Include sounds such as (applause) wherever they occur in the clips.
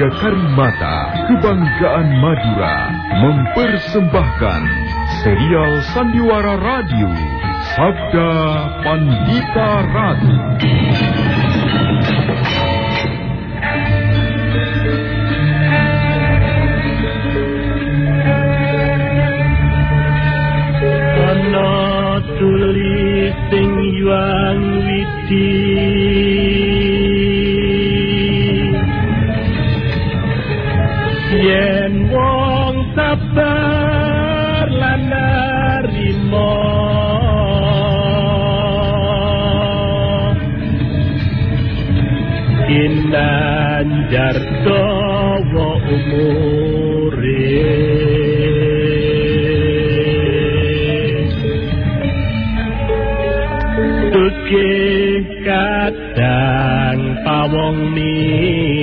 33 Karimata, Kebanggaan Madura, mempersembahkan serial Sandiwara Radio, Sabda Pandita Ratu.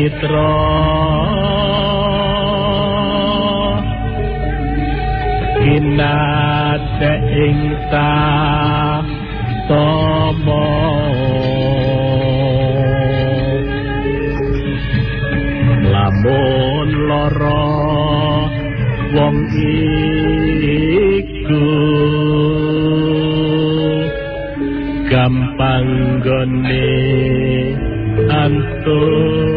Mitra. Kinate ing tomo Lamun loro wong iku gampang gone antuk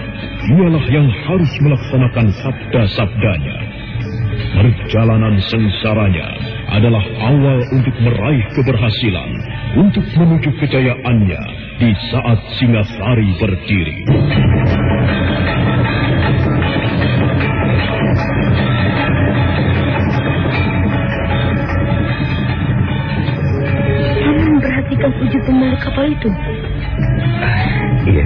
dialah yang harus melaksanakan sabda-sabdanya. Perjalanan sengsaranya adalah awal untuk meraih keberhasilan, untuk menuju kejayaannya di saat Singasari berdiri. Kamu memperhatikan wujud pemilik kapal itu? Iya.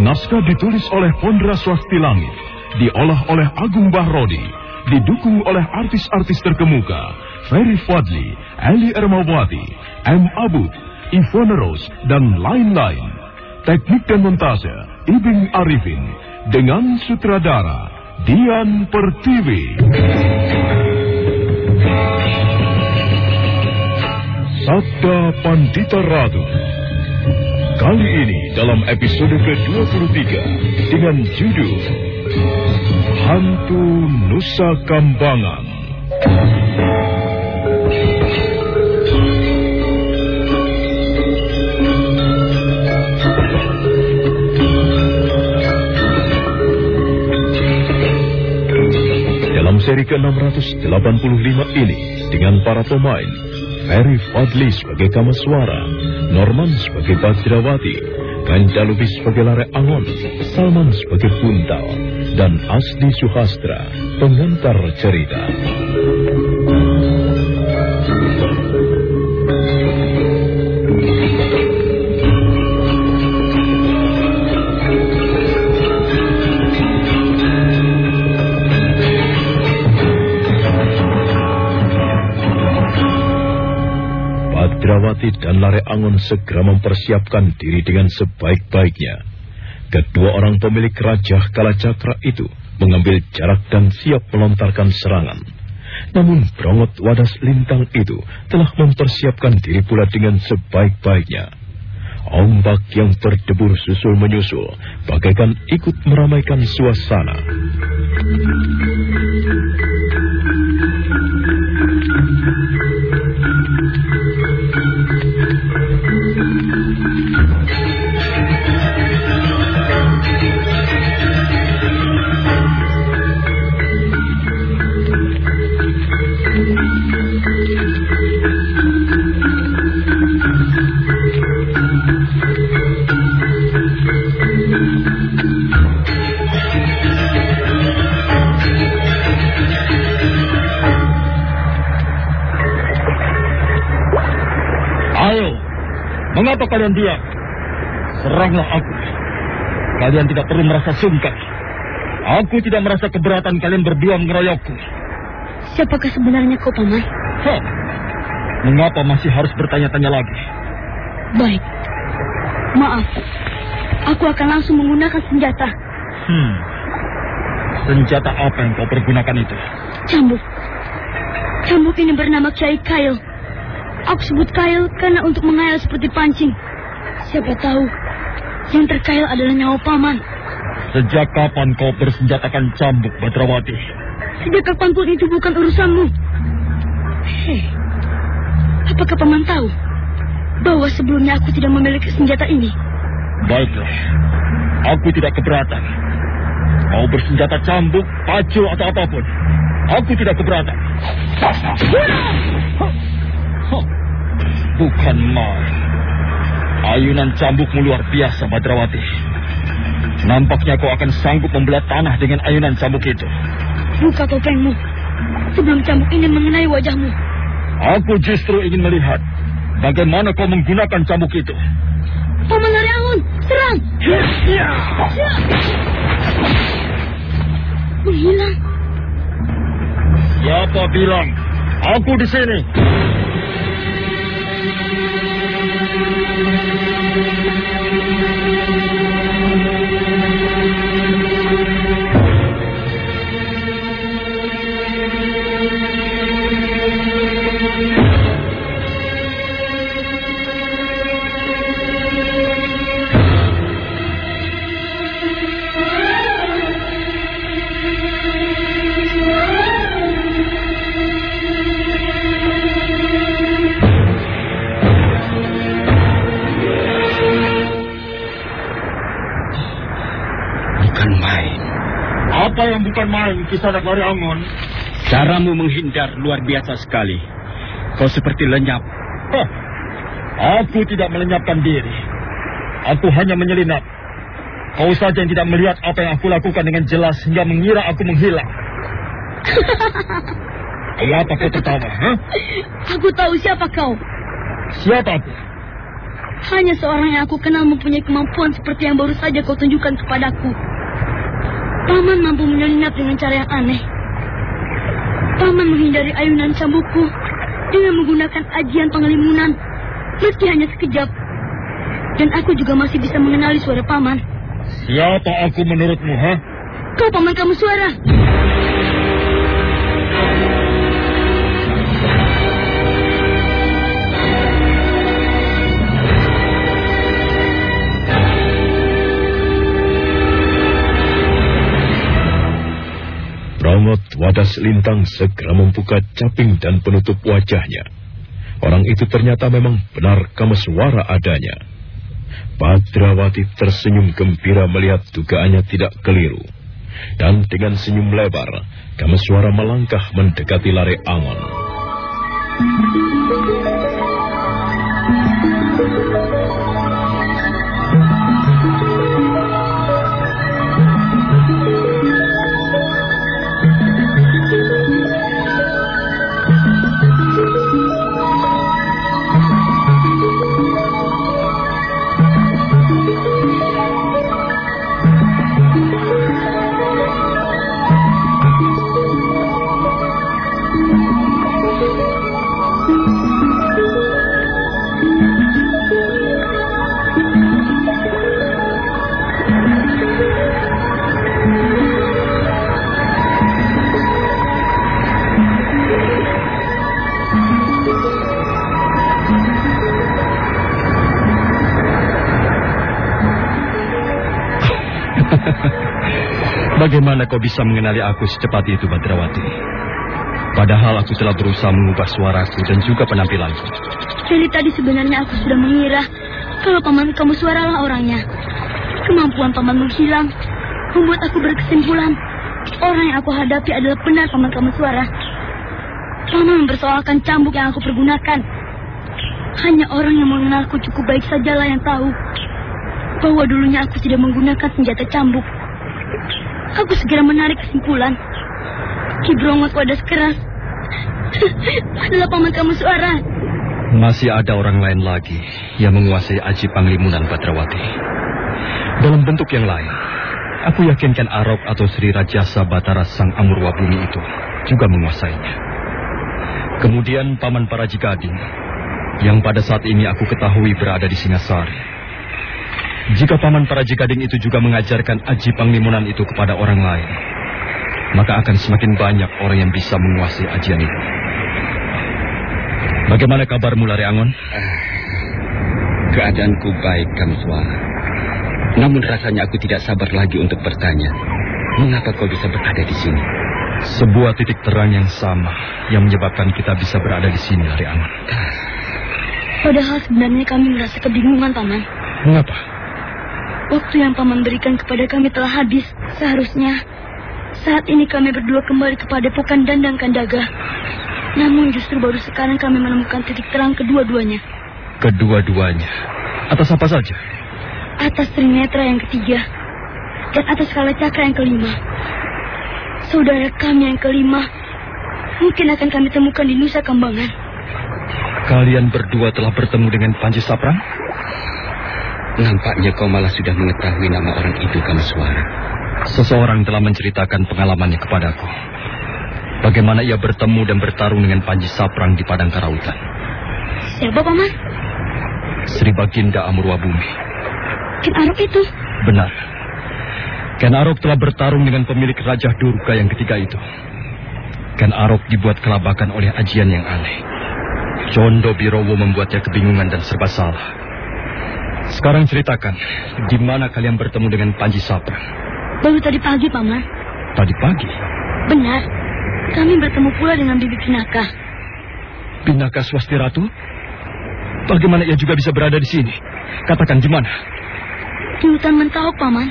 Naskah ditulis oleh Pondra Swasti Langit, diolah oleh Agung Bahrodi, didukung oleh artis-artis terkemuka, Ferry Fadli, Ali Ermawati, M. Abud, Ivone Rose, dan lain-lain. Teknik dan montase, Ibing Arifin, dengan sutradara, Dian Pertiwi. Sabda Pandita Ratu. Kali ini dalam episode ke-23 dengan judul Hantu Nusa Kambangan. Dalam seri ke-685 ini dengan para pemain Ferry Fadli sebagai Kamaswara, Norman sebagai Bajrawati, Ganjalubi sebagai Lare Angon, Salman sebagai Buntal, dan Asdi Suhastra, pengantar cerita. Badrawati dan Lare Angon segera mempersiapkan diri dengan sebaik-baiknya. Kedua orang pemilik Raja Kalacakra itu mengambil jarak dan siap melontarkan serangan. Namun Brongot Wadas Lintang itu telah mempersiapkan diri pula dengan sebaik-baiknya. Ombak yang berdebur susul menyusul, bagaikan ikut meramaikan suasana. Kalian diam? Seranglah aku. Kalian tidak perlu merasa sungkan. Aku tidak merasa keberatan kalian berdua mengeroyokku. Siapakah sebenarnya kau, Paman? Hah. Mengapa masih harus bertanya-tanya lagi? Baik. Maaf. Aku akan langsung menggunakan senjata. Hmm. Senjata apa yang kau pergunakan itu? Cambuk. Cambuk ini bernama Kiai Kail. Aku sebut kail karena untuk mengayal seperti pancing. Siapa tahu yang terkail adalah nyawa paman. Sejak kapan kau bersenjatakan cambuk, Badrawati? Sejak kapan pun itu bukan urusanmu. Hei, apakah paman tahu bahwa sebelumnya aku tidak memiliki senjata ini? Baiklah, aku tidak keberatan. Mau bersenjata cambuk, pacul atau apa pun, aku tidak keberatan. Bukan main. Ayunan cambukmu luar biasa, Badrawati. Nampaknya kau akan sanggup membelah tanah dengan ayunan cambuk itu. Buka topengmu. Sebelum cambuk ini mengenai wajahmu. Aku justru ingin melihat bagaimana kau menggunakan cambuk itu. Paman Laryangun, serang! Ya. Menghilang. Siapa bilang? Aku di sini. Thank you. Apa yang bukan main, kisah dari Angon? Caramu menghindar luar biasa sekali. Kau seperti lenyap. Hah. Aku tidak melenyapkan diri. Aku hanya menyelinap. Kau saja yang tidak melihat apa yang aku lakukan dengan jelas hingga mengira aku menghilang. (laughs) Kenapa kau tertawa? Hah? Aku tahu siapa kau. Siapa aku? Hanya seorang yang aku kenal mempunyai kemampuan seperti yang baru saja kau tunjukkan kepadaku. Paman mampu menyelinap dengan cara yang aneh. Paman menghindari ayunan cambukku dengan menggunakan ajian pengelimunan, meski hanya sekejap. Dan aku juga masih bisa mengenali suara paman. Siapa aku menurutmu, ha? Kau paman kamu suara. Rongot Wadas Lintang segera membuka caping dan penutup wajahnya. Orang itu ternyata memang benar kameswara adanya. Badrawati tersenyum gembira melihat dugaannya tidak keliru. Dan dengan senyum lebar, kameswara melangkah mendekati Lare Angon. Bagaimana kau bisa mengenali aku secepat itu, Badrawati? Padahal aku telah berusaha mengubah suaraku dan juga penampilanku. Dari tadi sebenarnya aku sudah mengira kalau paman kamu suaralah orangnya. Kemampuan paman menghilang membuat aku berkesimpulan orang yang aku hadapi adalah benar paman kamu suara. Paman mempersoalkan cambuk yang aku pergunakan. Hanya orang yang mengenalku cukup baik sajalah yang tahu bahwa dulunya aku tidak menggunakan senjata cambuk. Aku segera menarik kesimpulan. Kibrongot wadas keras (laughs) adalah paman kamu suara. Masih ada orang lain lagi yang menguasai aji panglimunan Badrawati. Dalam bentuk yang lain, aku yakinkan Arok atau Sri Rajasa Batara Sang Amurwa Bumi itu juga menguasainya. Kemudian Paman Parajikading, yang pada saat ini aku ketahui berada di Singasari. Jika Paman Parajikading itu juga mengajarkan aji panglimunan itu kepada orang lain, maka akan semakin banyak orang yang bisa menguasai ajian itu. Bagaimana kabarmu, Lari Angon? Keadaanku baik, Kamswara. Namun rasanya aku tidak sabar lagi untuk bertanya, mengapa kau bisa berada di sini? Sebuah titik terang yang sama yang menyebabkan kita bisa berada di sini, Lari Angon. Padahal sebenarnya kami merasa kebingungan, Paman. Mengapa? Waktu yang Paman berikan kepada kami telah habis. Seharusnya saat ini kami berdua kembali kepada Pokan Dandang Kandaga. Namun justru baru sekarang kami menemukan titik terang kedua-duanya. Kedua-duanya. Atas apa saja? Atas Trinetra yang ketiga. Dan atas Kala Cakra yang kelima. Saudara kami yang kelima. Mungkin akan kami temukan di Nusa Kambangan. Kalian berdua telah bertemu dengan Panji Saprang? Nampaknya kau malah sudah mengetahui nama orang itu, Kamswara. Seseorang telah menceritakan pengalamannya kepadaku. Bagaimana ia bertemu dan bertarung dengan Panji Saprang di Padang Karautan. Siapa, Paman? Sri Baginda Amurwa Bumi. Ken Arok itu. Benar. Ken Arok telah bertarung dengan pemilik Raja Durga yang ketiga itu. Ken Arok dibuat kelabakan oleh ajian yang aneh. Jondo Birowo membuatnya kebingungan dan serba salah. Sekarang ceritakan, di mana kalian bertemu dengan Panji Saprang? Baru tadi pagi, Paman. Tadi pagi, Benar. Kami bertemu pula dengan Bibi Pinaka. Pinaka Swasti Ratu? Bagaimana ia juga bisa berada di sini? Katakan di mana? Di hutan mentahuk, Paman.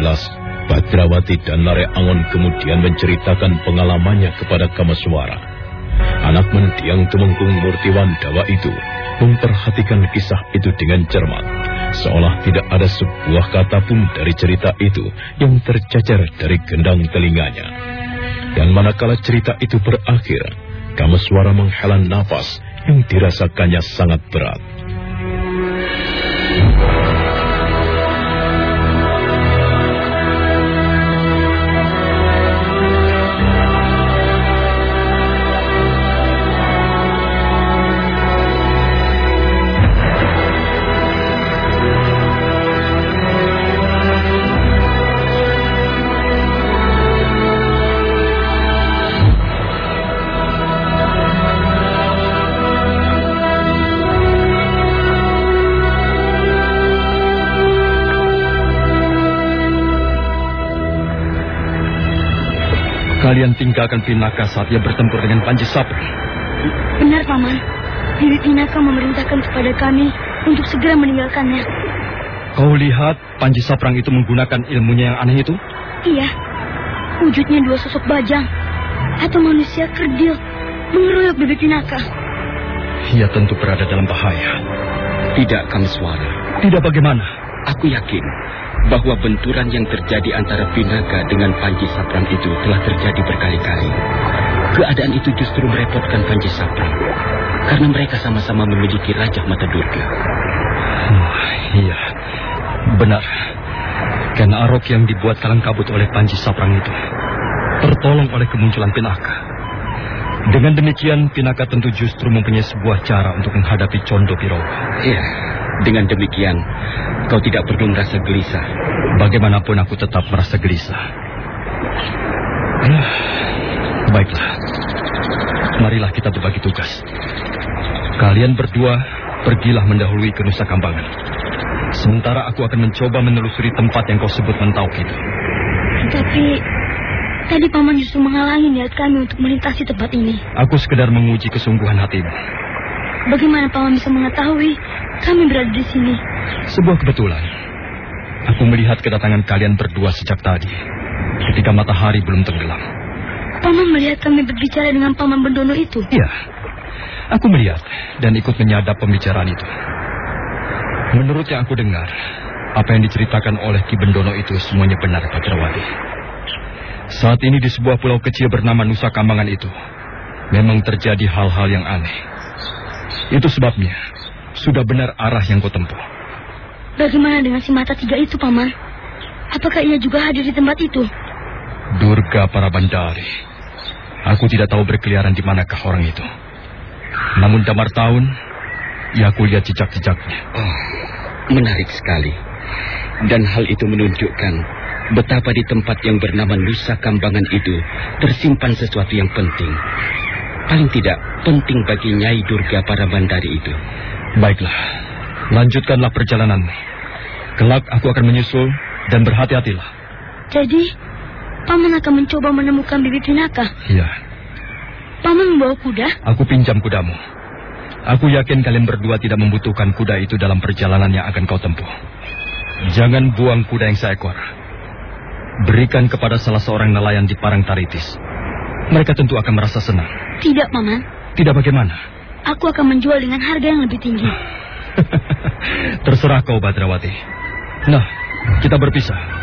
Jelas, Badrawati dan Lare Angon kemudian menceritakan pengalamannya kepada Kamaswara. Anak mendiang Tumengkung Murtiwan Dawa itu memperhatikan kisah itu dengan cermat, seolah tidak ada sebuah kata pun dari cerita itu yang tercecer dari gendang telinganya. Dan manakala cerita itu berakhir, Kamaswara menghela nafas yang dirasakannya sangat berat. Kalian tinggalkan Pinaka saat ia bertempur dengan Panji Saprang. Benar, Paman. Bibi Pinaka memerintahkan kepada kami untuk segera meninggalkannya. Kau lihat Panji Saprang itu menggunakan ilmunya yang aneh itu? Iya, wujudnya dua sosok bajang atau manusia kerdil mengeroyok Bibi Pinaka. Ia tentu berada dalam bahaya. Tidak, Kamswara. Tidak bagaimana? Aku yakin bahwa benturan yang terjadi antara Pinaka dengan Panji Saprang itu telah terjadi berkali-kali. Keadaan itu justru merepotkan Panji Saprang. Karena mereka sama-sama memiliki Raja Mata Durga. Oh, iya, benar. Karena arok yang dibuat kalang kabut oleh Panji Saprang itu tertolong oleh kemunculan Pinaka. Dengan demikian, Pinaka tentu justru mempunyai sebuah cara untuk menghadapi Condo Piroga. Iya, dengan demikian kau tidak perlu merasa gelisah. Bagaimanapun aku tetap merasa gelisah. Ah, baiklah. Marilah kita berbagi tugas. Kalian berdua pergilah mendahului ke Nusa Kambangan. Sementara aku akan mencoba menelusuri tempat yang kau sebut mentauk itu. Tapi tadi Paman justru menghalangi niat kami untuk melintasi tempat ini. Aku sekedar menguji kesungguhan hatimu. Bagaimana Paman bisa mengetahui kami berada di sini? Sebuah kebetulan. Aku melihat kedatangan kalian berdua sejak tadi. Ketika matahari belum tenggelam. Paman melihat kami berbicara dengan Paman Bendono itu? Iya. Aku melihat dan ikut menyadap pembicaraan itu. Menurut yang aku dengar, apa yang diceritakan oleh Ki Bendono itu semuanya benar, Padrawati. Saat ini di sebuah pulau kecil bernama Nusa Kambangan itu, memang terjadi hal-hal yang aneh. Itu sebabnya, sudah benar arah yang kau tempuh. Bagaimana dengan si mata tiga itu, Paman? Apakah ia juga hadir di tempat itu? Durga para bandari. Aku tidak tahu berkeliaran di manakah orang itu. Namun damar tahun, ya aku lihat jejak-jejaknya. Oh, menarik sekali. Dan hal itu menunjukkan betapa di tempat yang bernama Nusa Kambangan itu tersimpan sesuatu yang penting. Paling tidak penting bagi Nyai Durga para bandari itu. Baiklah, lanjutkanlah perjalananmu. Kelak aku akan menyusul dan berhati-hatilah. Jadi, Paman akan mencoba menemukan Bibi Pinaka. Iya, Paman membawa kuda? aku pinjam kudamu. Aku yakin kalian berdua tidak membutuhkan kuda itu dalam perjalanan yang akan kau tempuh. Jangan buang kuda yang seekor. Berikan kepada salah seorang nelayan di Parang Taritis. Mereka tentu akan merasa senang. Tidak, Paman. Tidak bagaimana? Aku akan menjual dengan harga yang lebih tinggi. (laughs) Terserah kau, Badrawati. Nah, kita berpisah.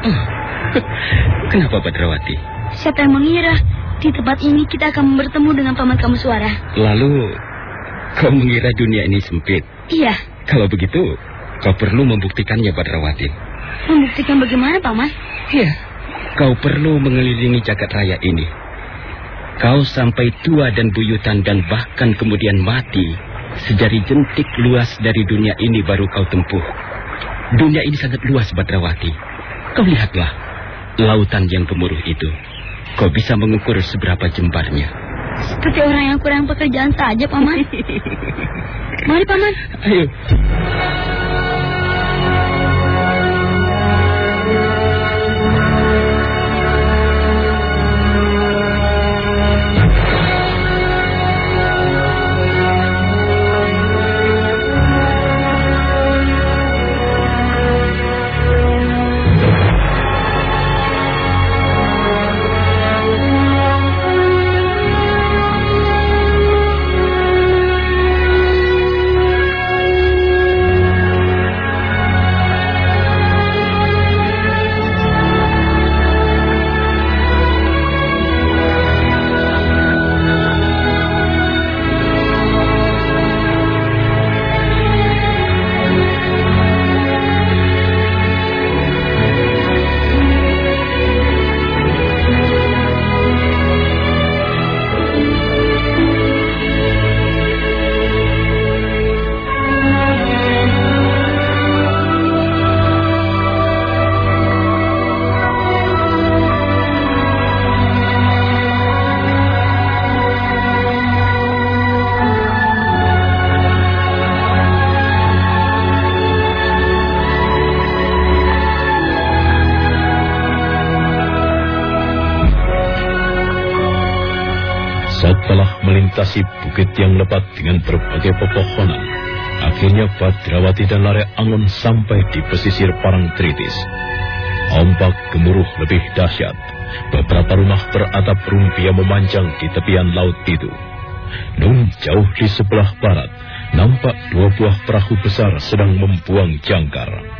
(coughs) Kenapa Badrawati? Siapa yang mengira di tempat ini kita akan bertemu dengan Paman Kamu Suara? Lalu kau mengira dunia ini sempit. Iya, Kalau begitu, kau perlu membuktikannya Badrawati. membuktikan bagaimana, Paman? Iya. Kau perlu mengelilingi jagat raya ini. Kau sampai tua dan buyutan dan bahkan kemudian mati. Sejari jentik luas dari dunia ini baru kau tempuh. Dunia ini sangat luas, Badrawati. Kau lihatlah, lautan yang gemuruh itu. Kau bisa mengukur seberapa jembarnya. Seperti orang yang kurang pekerjaan saja, Paman. (laughs) Mari, Paman. Ayo. Bukit yang lebat dengan berbagai pepohonan, akhirnya Badrawati dan Lare Angon sampai di pesisir Parangtritis. Ombak gemuruh lebih dahsyat. Beberapa rumah beratap rumpia memanjang di tepian laut itu. Nun jauh di sebelah barat, nampak dua buah perahu besar sedang membuang jangkar.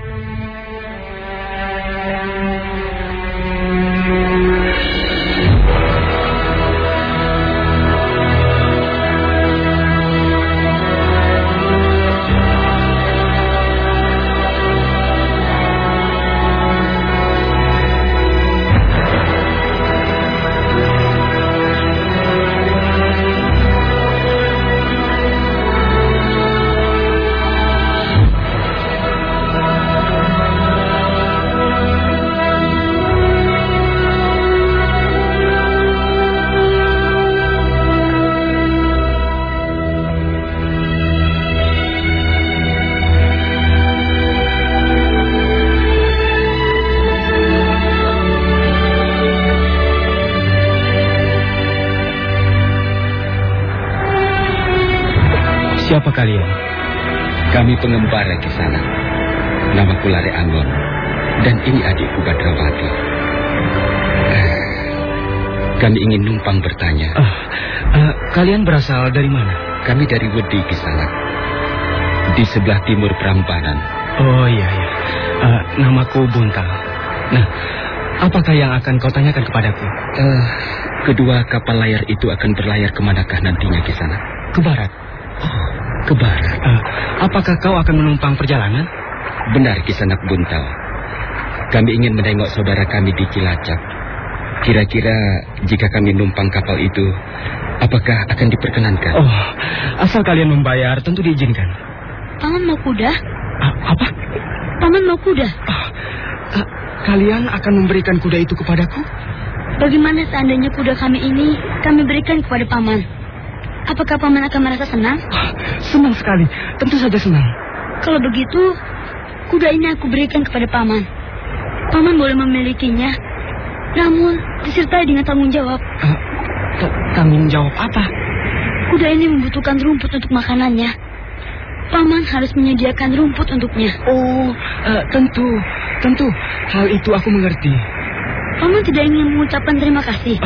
Kami pengembara di sana. Namaku Lare Angon. Dan ini adikku Badrawati. Kami ingin numpang bertanya. Ah, ah, kalian berasal dari mana? Kami dari Wedi di sana. Di sebelah timur Prambanan. Oh iya iya. Ah, namaku Buntal. Nah, apakah yang akan kau tanyakan kepadaku? Eh, kedua kapal layar itu akan berlayar ke manakah nantinya di sana? Ke barat. Oh, ke barat. Ah, apakah kau akan menumpang perjalanan? Benar Kisanak Buntal. Kami ingin menengok saudara kami di Cilacap. Kira-kira jika kami numpang kapal itu, apakah akan diperkenankan? Oh, asal kalian membayar tentu diizinkan. Paman mau kuda? Ah, apa? Paman mau kuda? Ah, ah, kalian akan memberikan kuda itu kepadaku? Bagaimana seandainya kuda kami ini kami berikan kepada paman? Apakah paman akan merasa senang? Ah, senang sekali, tentu saja senang. Kalau begitu, kuda ini aku berikan kepada paman. Paman boleh memilikinya, namun disertai dengan tanggung jawab. Ta- tanggung jawab apa? Kuda ini membutuhkan rumput untuk makanannya. Paman harus menyediakan rumput untuknya. Oh, eh, tentu, tentu. Hal itu aku mengerti. Paman tidak ingin mengucapkan terima kasih.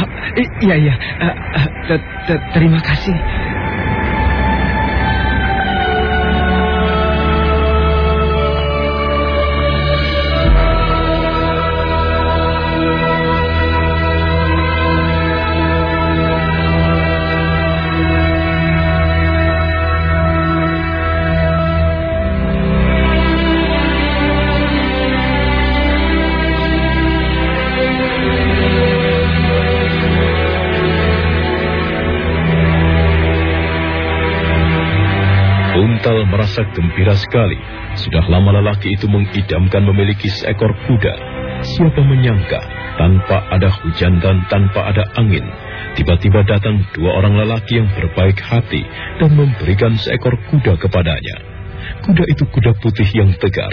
I- iya, iya. Te- te- terima kasih. Merasa gembira sekali. Sudah lama lelaki itu mengidamkan memiliki seekor kuda. Siapa menyangka, tanpa ada hujan dan tanpa ada angin, tiba-tiba datang dua orang lelaki yang berbaik hati dan memberikan seekor kuda kepadanya. Kuda itu kuda putih yang tegar.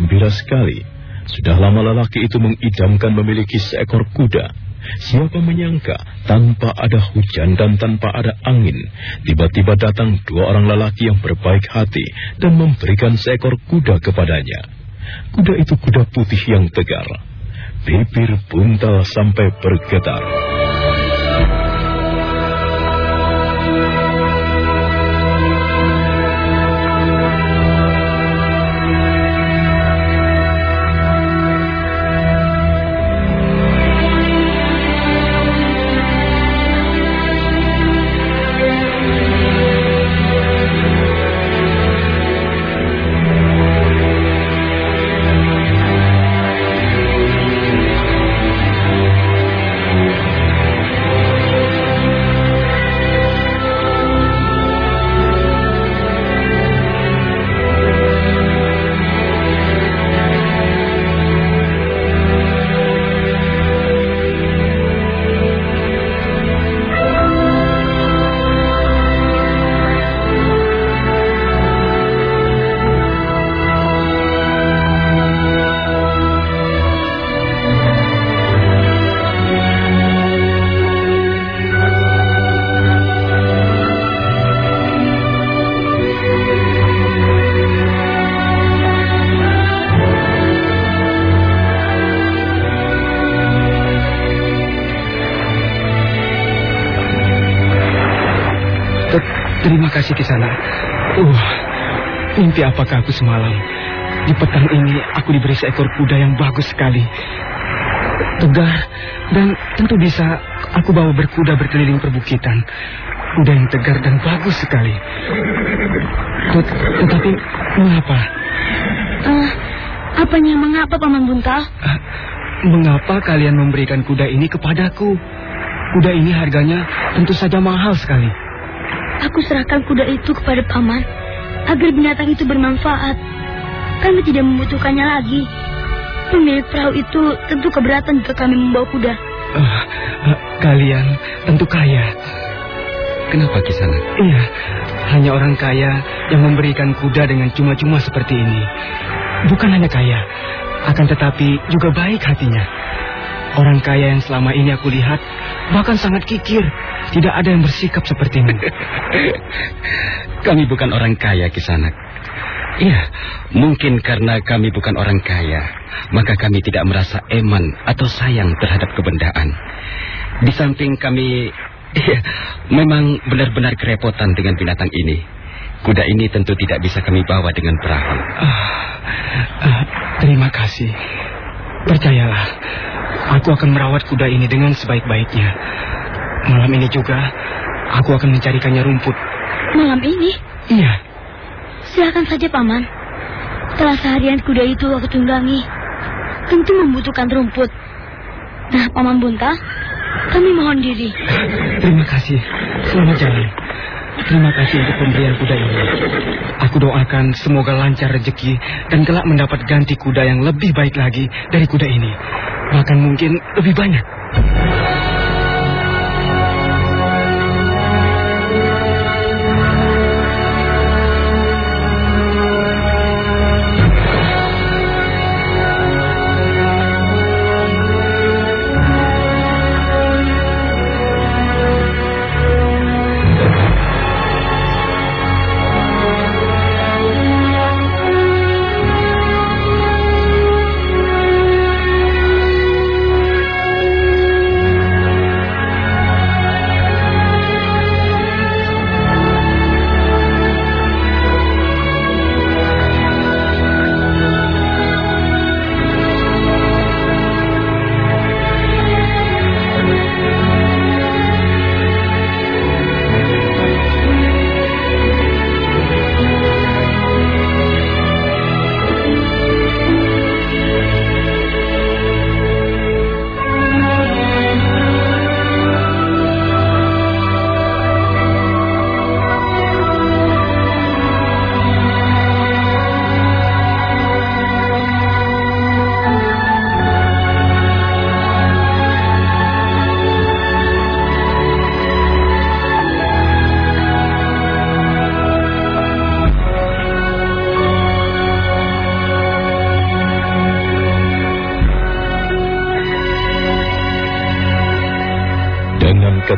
Gembira sekali. Sudah lama lelaki itu mengidamkan memiliki seekor kuda. Siapa menyangka tanpa ada hujan dan tanpa ada angin, tiba-tiba datang dua orang lelaki yang berbaik hati dan memberikan seekor kuda kepadanya. Kuda itu kuda putih yang tegar. Bibir buntal sampai bergetar. Kasih di sana. Uh, mimpi apakah aku semalam? Di petang ini aku diberi seekor kuda yang bagus sekali. Tegar dan tentu bisa aku bawa berkuda berkeliling perbukitan. Kuda yang tegar dan bagus sekali. Tet tetapi mengapa? Uh, apanya mengapa Paman Buntal? Uh, mengapa kalian memberikan kuda ini kepadaku? Kuda ini harganya tentu saja mahal sekali. Aku serahkan kuda itu kepada paman agar binatang itu bermanfaat. Kami tidak membutuhkannya lagi. Pemilik perahu itu tentu keberatan jika kami membawa kuda. Uh, uh, kalian tentu kaya. Kenapa kisana? Iya, hanya orang kaya yang memberikan kuda dengan cuma-cuma seperti ini. Bukan hanya kaya, akan tetapi juga baik hatinya. Orang kaya yang selama ini aku lihat bahkan sangat kikir. Tidak ada yang bersikap sepertimu. (laughs) kami bukan orang kaya, Kisanak. Iya, mungkin karena kami bukan orang kaya, maka kami tidak merasa eman atau sayang terhadap kebendaan. Di samping kami, (laughs) iya, memang benar-benar kerepotan dengan binatang ini. Kuda ini tentu tidak bisa kami bawa dengan perahu. Uh, uh, terima kasih. Percayalah, aku akan merawat kuda ini dengan sebaik-baiknya. Malam ini juga aku akan mencarikannya rumput. Malam ini? Iya. Silakan saja, Paman. Setelah seharian kuda itu aku tunggangi, tentu membutuhkan rumput. Nah, Paman Bunta, kami mohon diri. Terima kasih. Selamat jalan. Terima kasih untuk pemberian kuda ini. Aku doakan semoga lancar rezeki dan kelak mendapat ganti kuda yang lebih baik lagi dari kuda ini. Bahkan mungkin lebih banyak.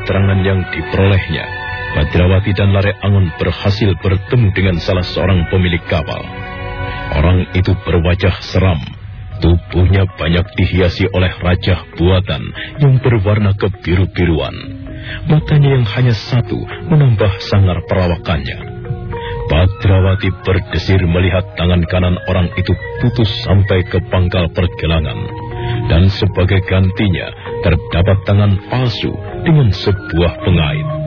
Keterangan yang diperolehnya, Badrawati dan Lare Angon berhasil bertemu dengan salah seorang pemilik kapal. Orang itu berwajah seram. Tubuhnya banyak dihiasi oleh rajah buatan yang berwarna kebiru-biruan. Matanya yang hanya satu menambah sangar perawakannya. Badrawati berdesir melihat tangan kanan orang itu putus sampai ke pangkal pergelangan. Dan sebagai gantinya terdapat tangan palsu dengan sebuah pengait.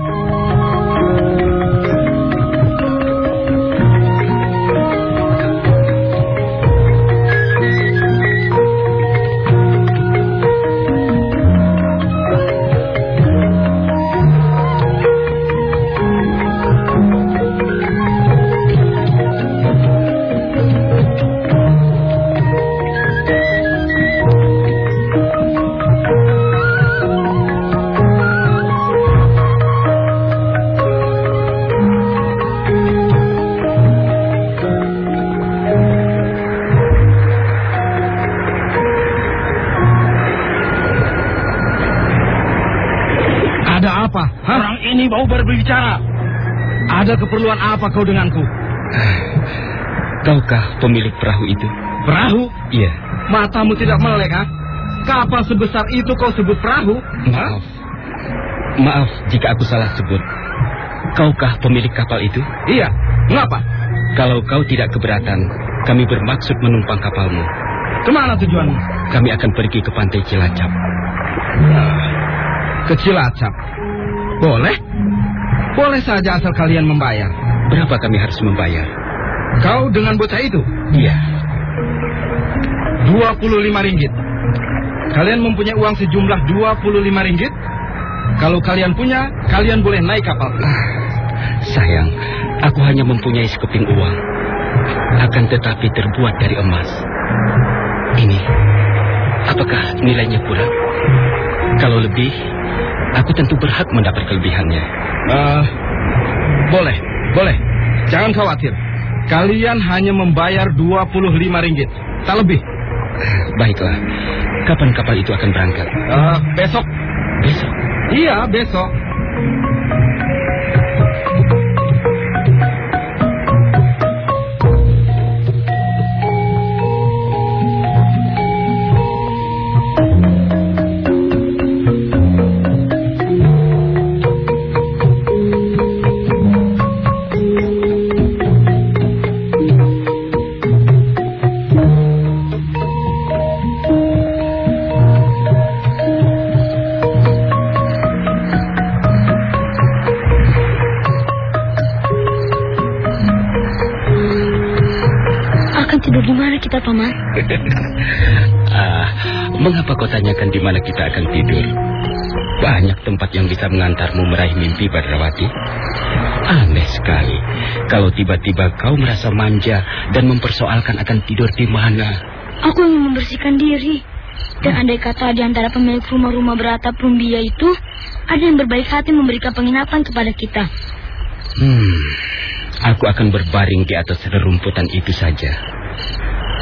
Berbicara. Ada keperluan apa kau denganku? Kaukah pemilik perahu itu? Perahu? Iya. Matamu tidak melek, ha? Kapal sebesar itu kau sebut perahu? Maaf. Maaf jika aku salah sebut. Kaukah pemilik kapal itu? Iya. Mengapa? Kalau kau tidak keberatan, kami bermaksud menumpang kapalmu. Ke mana tujuanmu? Kami akan pergi ke pantai Cilacap. Ke Cilacap. Boleh? Boleh saja asal kalian membayar. Berapa kami harus membayar? Kau dengan bocah itu? Iya. 25 ringgit. Kalian mempunyai uang sejumlah 25 ringgit? Kalau kalian punya, kalian boleh naik kapal. Sayang, aku hanya mempunyai sekeping uang. Akan tetapi terbuat dari emas. Ini, apakah nilainya kurang? Kalau lebih, aku tentu berhak mendapat kelebihannya. Eh, boleh, boleh. Jangan khawatir. Kalian hanya membayar 25 ringgit. Tak lebih. Baiklah, kapan kapal itu akan berangkat? Eh, besok. Besok. Iya, besok. Kita, Paman? (laughs) Ah, mengapa kau tanyakan di mana kita akan tidur? Banyak tempat yang bisa mengantarmu meraih mimpi, Badrawati. Aneh sekali. Kalau tiba-tiba kau merasa manja dan mempersoalkan akan tidur di mana. Aku ingin membersihkan diri. Dan andai kata di antara pemilik rumah-rumah beratap Rumbia itu, ada yang berbaik hati memberikan penginapan kepada kita. Hmm, aku akan berbaring di atas rerumputan itu saja.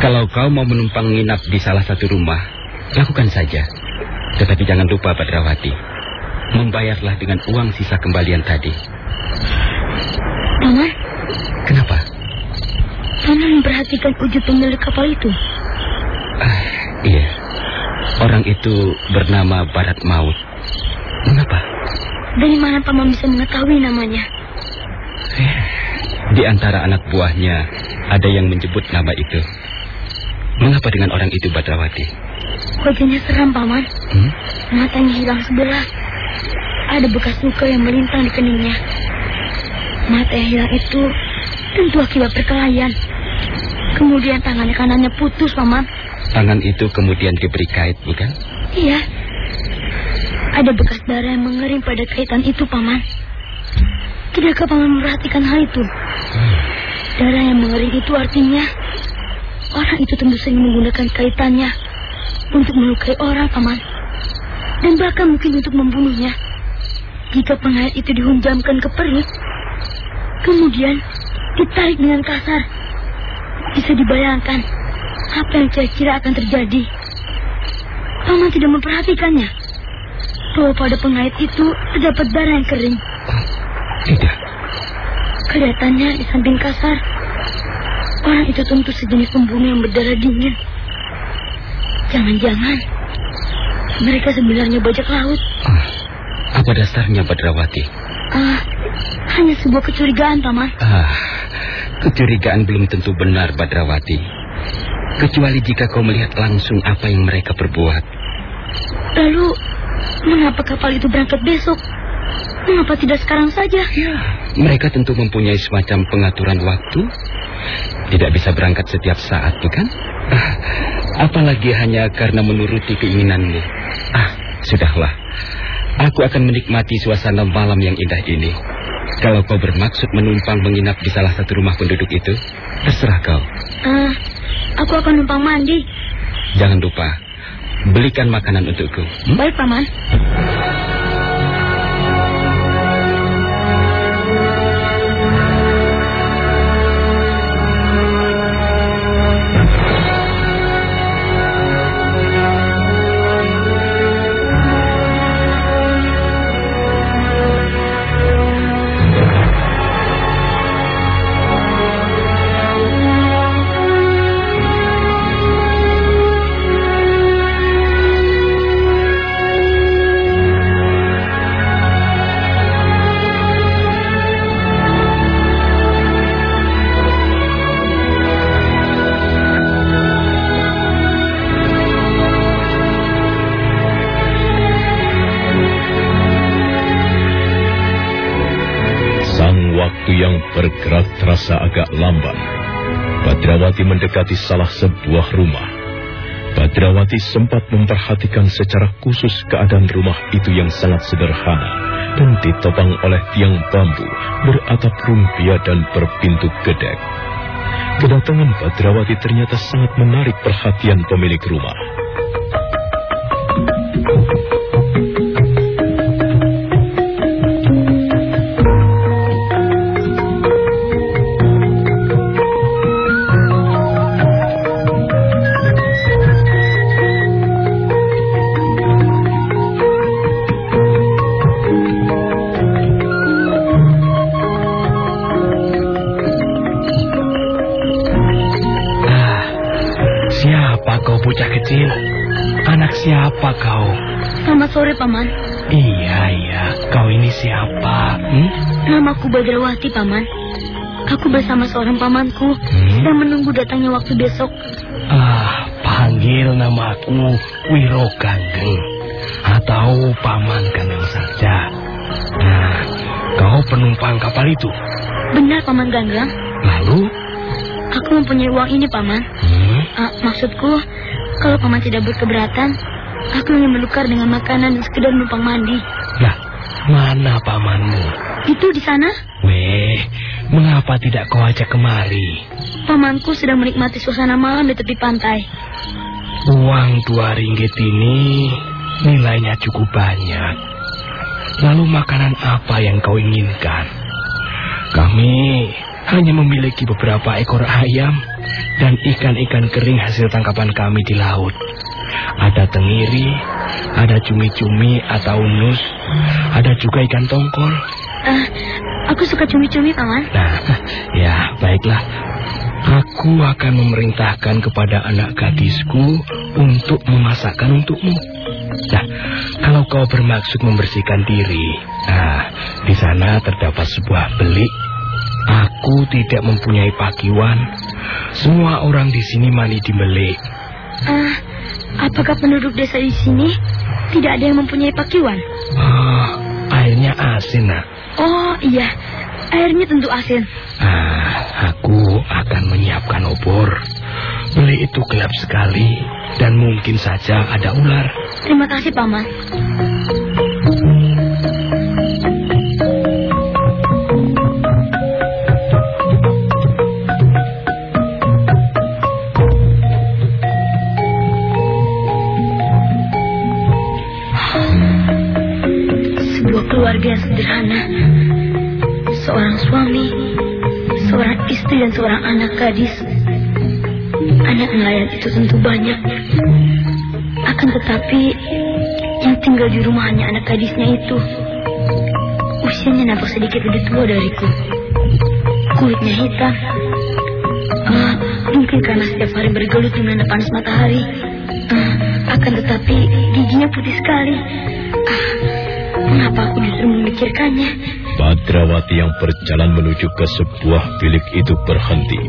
Kalau kau mau menumpang nginap di salah satu rumah, lakukan saja. Tetapi jangan lupa, Badrawati. Membayarlah dengan uang sisa kembalian tadi. Paman, Kenapa? Paman memperhatikan wujud pemilik kapal itu. Ah, iya. Orang itu bernama Barat Maut. Mengapa? Dari mana Paman bisa mengetahui namanya? Di antara anak buahnya ada yang menyebut nama itu. Mengapa dengan orang itu Badrawati? Wajahnya seram, Paman. Hmm? Matanya hilang sebelah. Ada bekas luka yang melintang di keningnya. Mata yang hilang itu tentu akibat perkelahian. Kemudian tangannya kanannya putus, Paman. Tangan itu kemudian diberi kait, bukan? Iya. Ada bekas darah yang mengering pada kaitan itu, Paman. Tidakkah Paman memperhatikan hal itu? Darah yang mengering itu artinya orang itu tentu saja menggunakan kaitannya untuk melukai orang, Paman. Dan bahkan mungkin untuk membunuhnya. Jika pengait itu dihunjamkan ke perut, kemudian ditarik dengan kasar, bisa dibayangkan apa yang kira-kira akan terjadi. Paman tidak memperhatikannya. bahwa pada pengait itu terdapat darah yang kering. Tidak. Kelihatannya di samping kasar, orang itu tentu sejenis pembunuh yang berdarah dingin. Jangan-jangan mereka sebenarnya bajak laut. Ah, apa dasarnya Badrawati? Ah, hanya sebuah kecurigaan, Paman. Ah, kecurigaan belum tentu benar, Badrawati. Kecuali jika kau melihat langsung apa yang mereka perbuat. Lalu, mengapa kapal itu berangkat besok? Mengapa tidak sekarang saja? Ya, mereka tentu mempunyai semacam pengaturan waktu. Tidak bisa berangkat setiap saat, bukan? Ah, apalagi hanya karena menuruti keinginanmu. Ah, sudahlah. Aku akan menikmati suasana malam yang indah ini. Kalau kau bermaksud menumpang menginap di salah satu rumah penduduk itu, terserah kau. Ah, aku akan numpang mandi. Jangan lupa, belikan makanan untukku. Baik, Paman. Bergerak terasa agak lamban. Badrawati mendekati salah sebuah rumah. Badrawati sempat memperhatikan secara khusus keadaan rumah itu yang sangat sederhana dan ditopang oleh tiang bambu beratap rumpia dan berpintu gedek. Kedatangan Badrawati ternyata sangat menarik perhatian pemilik rumah. Namaku Badrawati, Paman. Aku bersama seorang pamanku hmm? sedang menunggu datangnya waktu besok. Ah, panggil namaku Wiro Ganggeng atau Paman Ganggeng saja. Nah, kau penumpang kapal itu? Benar, Paman Ganggeng. Lalu? Aku mempunyai uang ini, Paman. Hmm? Uh, maksudku, kalau Paman tidak berkeberatan, Aku ingin menukar dengan makanan dan sekedar numpang mandi. Lah, mana pamanmu? Itu di sana. Mengapa tidak kau ajak kemari? Pamanku sedang menikmati suasana malam di tepi pantai. Uang dua ringgit ini nilainya cukup banyak. Lalu makanan apa yang kau inginkan? Kami hanya memiliki beberapa ekor ayam dan ikan-ikan kering hasil tangkapan kami di laut. Ada tengiri, ada cumi-cumi atau nus, ada juga ikan tongkol. Uh, aku suka cumi-cumi, Paman. Nah, (laughs) ya, baiklah. Aku akan memerintahkan kepada anak gadisku untuk memasakkan untukmu. Nah, kalau kau bermaksud membersihkan diri, nah, di sana terdapat sebuah belik. Aku tidak mempunyai pakiwan. Semua orang di sini mandi di belik. Uh, Apakah penduduk desa di sini tidak ada yang mempunyai pakiwan? Oh, airnya asin, nak. Iya. Airnya tentu asin. Ah, aku akan menyiapkan obor. Beli itu gelap sekali dan mungkin saja ada ular. Terima kasih, Paman. keluarga sederhana. Dan seorang anak gadis. Anak nelayan itu tentu banyak. Akan tetapi Yang tinggal di rumah hanya anak gadisnya itu. Usianya nampak sedikit lebih tua dariku. Kulitnya hitam. Ah, mungkin karena setiap hari bergelut dengan panas matahari. Ah, akan tetapi giginya putih sekali. Ah, mengapa aku justru memikirkannya? Badrawati yang berjalan menuju ke sebuah bilik itu berhenti.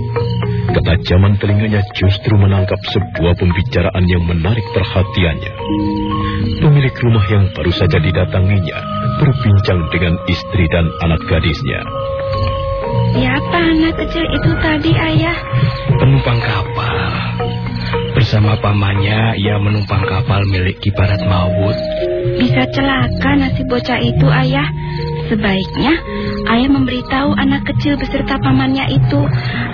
Ketajaman telinganya justru menangkap sebuah pembicaraan yang menarik perhatiannya. Pemilik rumah yang baru saja didatanginya berbincang dengan istri dan anak gadisnya. Siapa anak kecil itu tadi, Ayah? Penumpang kapal. Bersama pamannya, ia menumpang kapal milik Kiparat Mawut. Bisa celaka nasib bocah itu, Ayah. Sebaiknya ayah memberitahu anak kecil beserta pamannya itu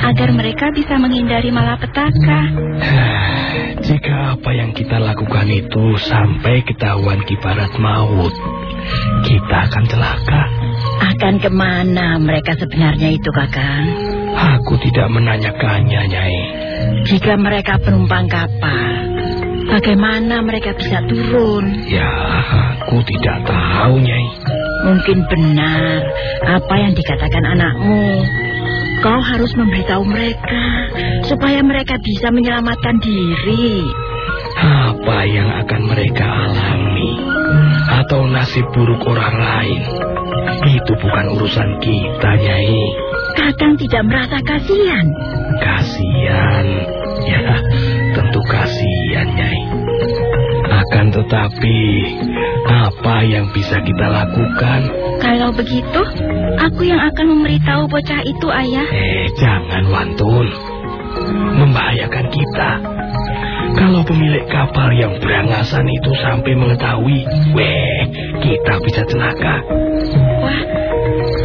agar mereka bisa menghindari malapetaka. (sighs) Jika apa yang kita lakukan itu sampai ketahuan kiparat maut, kita akan celaka. Akan ke mana mereka sebenarnya itu, Kakang? Aku tidak menanyakannya, Nyai. Jika mereka penumpang kapal, bagaimana mereka bisa turun? Ya, aku tidak tahu, Nyai. Mungkin benar apa yang dikatakan anakmu. Kau harus memberitahu mereka supaya mereka bisa menyelamatkan diri. Apa yang akan mereka alami atau nasib buruk orang lain itu bukan urusan kita, Nyai. Kadang tidak merasa kasihan. Kasihan, ya tentu kasihan, Nyai. Akan tetapi, apa yang bisa kita lakukan? Kalau begitu, aku yang akan memberitahu bocah itu, Ayah. Eh, jangan, Wantun. Membahayakan kita. Kalau pemilik kapal yang berangasan itu sampai mengetahui, weh, kita bisa celaka. Wah,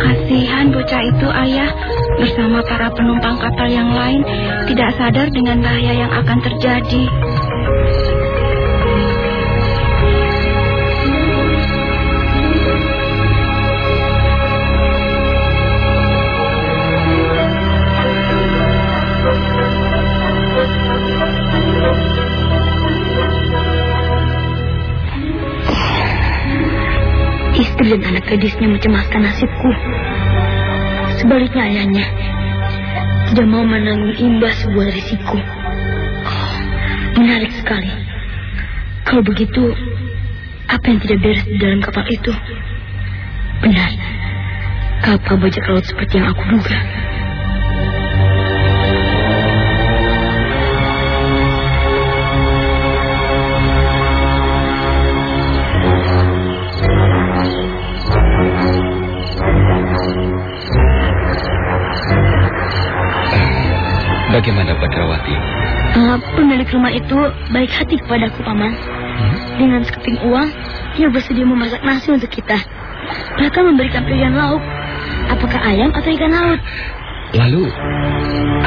kasihan bocah itu, Ayah. Bersama para penumpang kapal yang lain, tidak sadar dengan bahaya yang akan terjadi. Dan anak gadisnya mencemaskan nasibku. Sebaliknya ayahnya tidak mau menanggung imbas sebuah risiko. Menarik sekali. Kalau begitu, apa yang tidak beres di dalam kapal itu? Benar, kapal bajak laut seperti yang aku duga. Bagaimana Badrawati? Uh, pemilik rumah itu baik hati kepadaku, Paman. Hmm? Dengan sekeping uang, ia bersedia memasak nasi untuk kita. Bahkan memberikan pilihan lauk. Apakah ayam atau ikan laut? Lalu,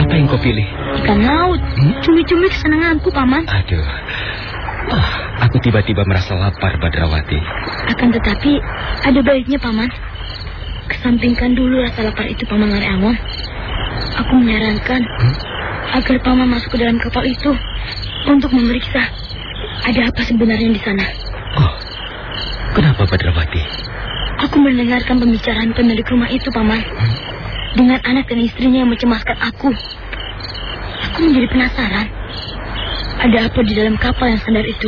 apa yang kau pilih? Ikan laut. Hmm? Cumi-cumi kesenanganku, Paman. Aduh. Oh, aku tiba-tiba merasa lapar, Badrawati. Akan tetapi, ada baiknya, Paman. Kesampingkan dulu rasa lapar itu, Paman Lari Amon. Aku menyarankan hmm? Agar paman masuk ke dalam kapal itu untuk memeriksa ada apa sebenarnya di sana. Oh, kenapa Badrawati? Aku mendengarkan pembicaraan pemilik rumah itu, paman, hmm? dengan anak dan istrinya yang mencemaskan aku. Aku menjadi penasaran. Ada apa di dalam kapal yang sandar itu?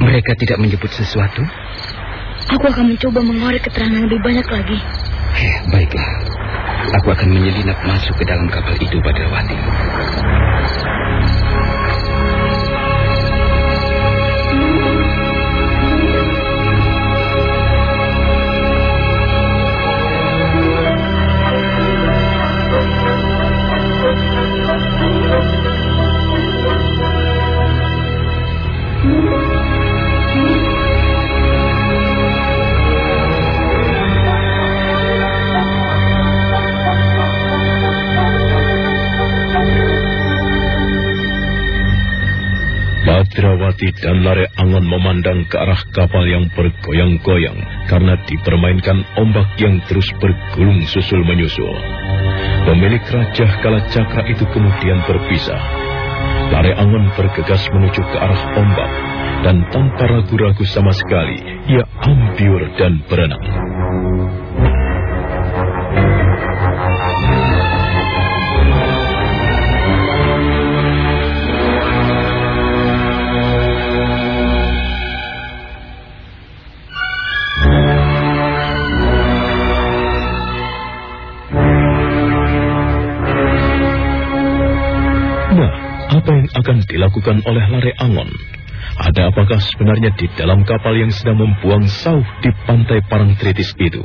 Mereka tidak menyebut sesuatu? Aku akan mencoba mengorek keterangan lebih banyak lagi. Eh, baiklah. Aku akan menyelinap masuk ke dalam kapal itu, Badrawati. Badrawati dan Lare Angon memandang ke arah kapal yang bergoyang-goyang karena dipermainkan ombak yang terus bergulung susul menyusul. Pemilik Raja Kalacakra itu kemudian berpisah Lare Angon bergegas menuju ke arah ombak, dan tanpa ragu-ragu sama sekali, ia ambiur dan berenang. Apa yang akan dilakukan oleh Lare Angon? Ada apakah sebenarnya di dalam kapal yang sedang membuang sauh di pantai Parangtritis itu?